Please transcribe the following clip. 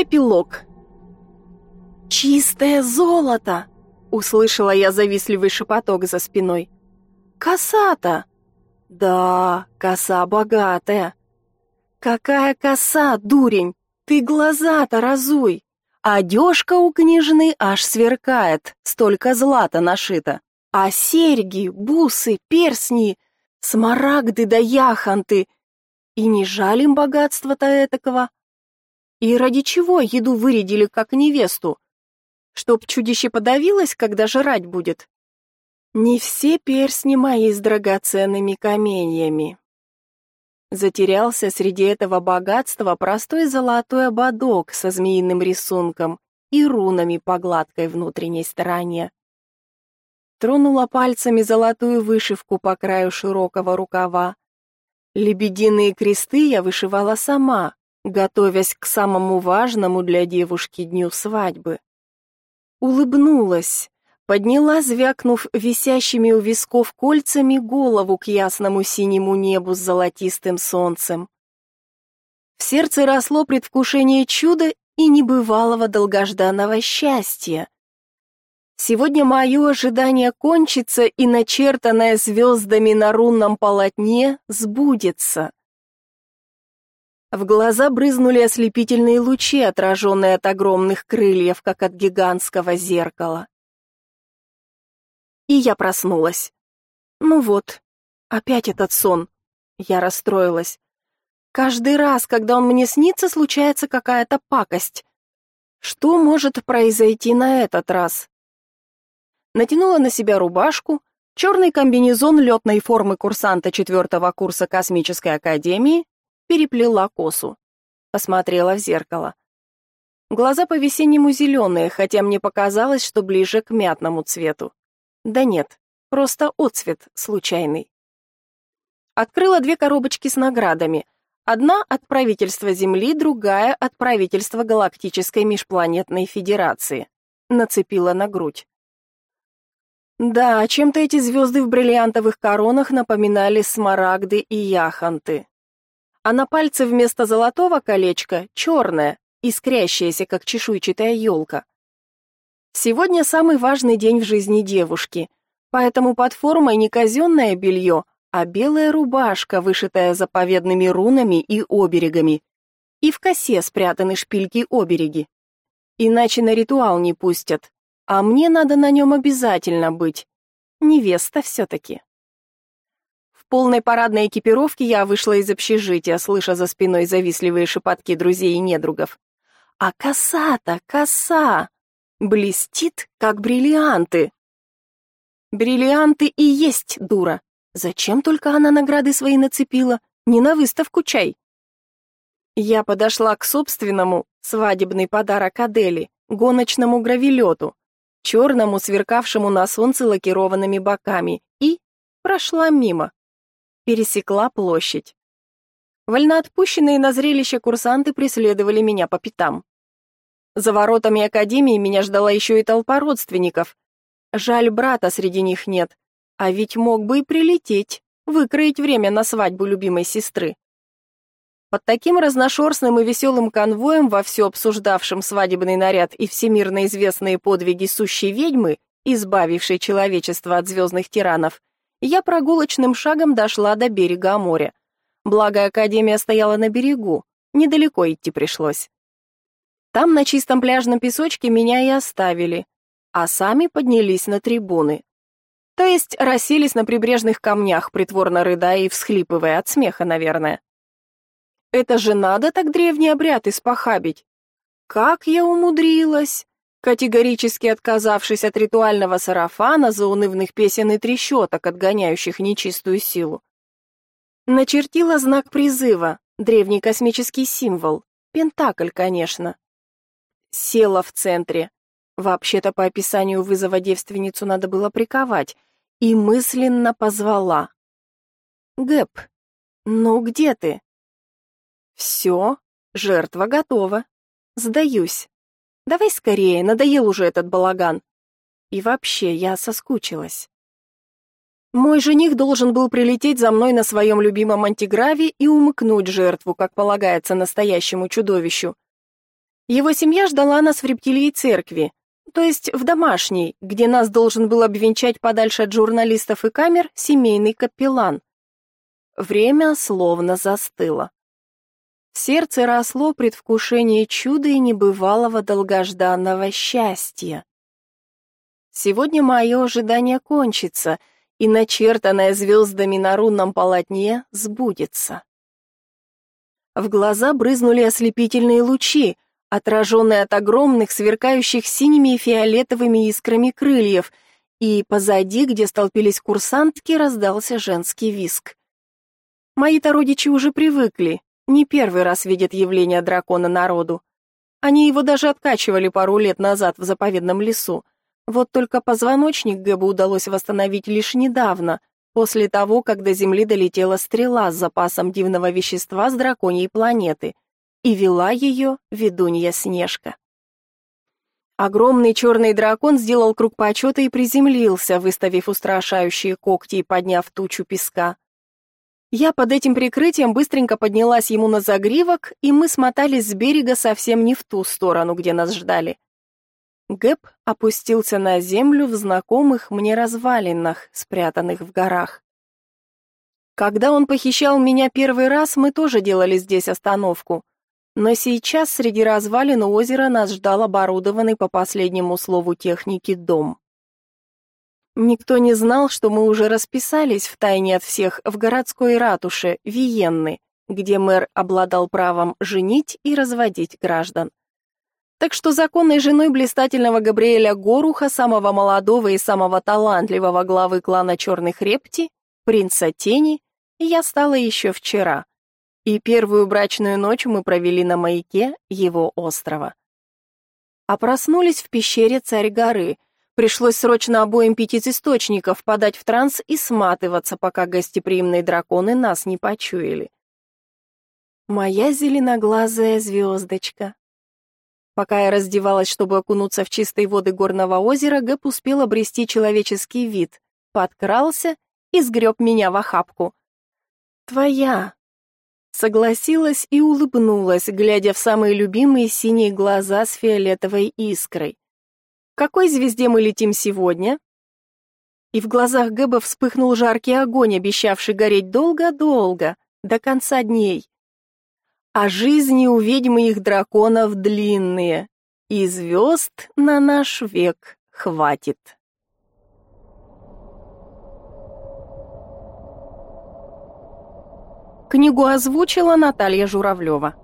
Эпилог. «Чистое золото!» — услышала я завистливый шепоток за спиной. «Коса-то!» «Да, коса богатая!» «Какая коса, дурень! Ты глаза-то разуй! Одежка у княжны аж сверкает, столько злата нашито. А серьги, бусы, персни, смарагды да яхонты. И не жалим богатства-то этакого. И ради чего еду вырядили как невесту? Чтоб чудище подавилось, когда жрать будет? Не все персни мои с драгоценными каменьями. Затерялся среди этого богатства простой золотой ободок со змеиным рисунком и рунами по гладкой внутренней стороне. Тронула пальцами золотую вышивку по краю широкого рукава. Лебединые кресты я вышивала сама, готовясь к самому важному для девушки дню свадьбы. Улыбнулась, подняла, звякнув висящими у висков кольцами, голову к ясному синему небу с золотистым солнцем. В сердце росло предвкушение чуда и небывалого долгожданного счастья. Сегодня мое ожидание кончится, и начертанное звездами на рунном полотне сбудется. В глаза брызнули ослепительные лучи, отраженные от огромных крыльев, как от гигантского зеркала. И я проснулась. Ну вот, опять этот сон. Я расстроилась. Каждый раз, когда он мне снится, случается какая-то пакость. Что может произойти на этот раз? Натянула на себя рубашку, черный комбинезон летной формы курсанта четвертого курса космической академии, переплела косу. Посмотрела в зеркало. Глаза по-весеннему зеленые, хотя мне показалось, что ближе к мятному цвету. Да нет, просто отцвет случайный. Открыла две коробочки с наградами. Одна от правительства Земли, другая от правительства Галактической межпланетной Федерации. Нацепила на грудь. Да, чем-то эти звезды в бриллиантовых коронах напоминали смарагды и яхонты а на пальце вместо золотого колечка черное, искрящееся, как чешуйчатая елка. Сегодня самый важный день в жизни девушки, поэтому под формой не казенное белье, а белая рубашка, вышитая заповедными рунами и оберегами, и в косе спрятаны шпильки-обереги. Иначе на ритуал не пустят, а мне надо на нем обязательно быть. Невеста все-таки полной парадной экипировке я вышла из общежития, слыша за спиной завистливые шепотки друзей и недругов. А коса-то, коса! Блестит, как бриллианты. Бриллианты и есть дура. Зачем только она награды свои нацепила? Не на выставку чай. Я подошла к собственному, свадебный подарок Адели, гоночному гравилету, черному, сверкавшему на солнце лакированными боками, и прошла мимо пересекла площадь. Вольноотпущенные на зрелище курсанты преследовали меня по пятам. За воротами академии меня ждала еще и толпа родственников. Жаль, брата среди них нет, а ведь мог бы и прилететь, выкроить время на свадьбу любимой сестры. Под таким разношерстным и веселым конвоем, во все обсуждавшим свадебный наряд и всемирно известные подвиги сущей ведьмы, избавившей человечество от звездных тиранов, я прогулочным шагом дошла до берега моря. Благо, академия стояла на берегу, недалеко идти пришлось. Там на чистом пляжном песочке меня и оставили, а сами поднялись на трибуны. То есть расселись на прибрежных камнях, притворно рыдая и всхлипывая от смеха, наверное. Это же надо так древний обряд испохабить. Как я умудрилась! Категорически отказавшись от ритуального сарафана, заунывных песен и трещоток, отгоняющих нечистую силу. Начертила знак призыва, древний космический символ, пентакль, конечно. Села в центре. Вообще-то по описанию вызова девственницу надо было приковать, и мысленно позвала. «Гэп, ну где ты?» «Все, жертва готова. Сдаюсь. Давай скорее, надоел уже этот балаган. И вообще, я соскучилась. Мой жених должен был прилететь за мной на своем любимом антиграве и умыкнуть жертву, как полагается настоящему чудовищу. Его семья ждала нас в рептилии церкви, то есть в домашней, где нас должен был обвенчать подальше от журналистов и камер семейный капеллан. Время словно застыло. Сердце росло предвкушение чуда и небывалого долгожданного счастья. Сегодня мое ожидание кончится, и начертанное звездами на рунном полотне сбудется. В глаза брызнули ослепительные лучи, отраженные от огромных, сверкающих синими и фиолетовыми искрами крыльев, и позади, где столпились курсантки, раздался женский виск. Мои-то родичи уже привыкли, не первый раз видят явление дракона народу. Они его даже откачивали пару лет назад в заповедном лесу. Вот только позвоночник Гэбу удалось восстановить лишь недавно, после того, как до Земли долетела стрела с запасом дивного вещества с драконьей планеты, и вела ее ведунья Снежка. Огромный черный дракон сделал круг почета и приземлился, выставив устрашающие когти и подняв тучу песка. Я под этим прикрытием быстренько поднялась ему на загривок, и мы смотались с берега совсем не в ту сторону, где нас ждали. Гэб опустился на землю в знакомых мне развалинах, спрятанных в горах. Когда он похищал меня первый раз, мы тоже делали здесь остановку. Но сейчас среди развалин озера нас ждал оборудованный по последнему слову техники дом. Никто не знал, что мы уже расписались в тайне от всех в городской ратуше Виенны, где мэр обладал правом женить и разводить граждан. Так что законной женой блистательного Габриэля Горуха, самого молодого и самого талантливого главы клана Черных Репти, принца Тени, я стала еще вчера. И первую брачную ночь мы провели на маяке его острова. А проснулись в пещере Царь горы — Пришлось срочно обоим пить из источников, подать в транс и сматываться, пока гостеприимные драконы нас не почуяли. Моя зеленоглазая звездочка. Пока я раздевалась, чтобы окунуться в чистые воды горного озера, Гэп успел обрести человеческий вид, подкрался и сгреб меня в охапку. «Твоя!» Согласилась и улыбнулась, глядя в самые любимые синие глаза с фиолетовой искрой какой звезде мы летим сегодня?» И в глазах Гэба вспыхнул жаркий огонь, обещавший гореть долго-долго, до конца дней. А жизни у ведьм и их драконов длинные, и звезд на наш век хватит. Книгу озвучила Наталья Журавлева.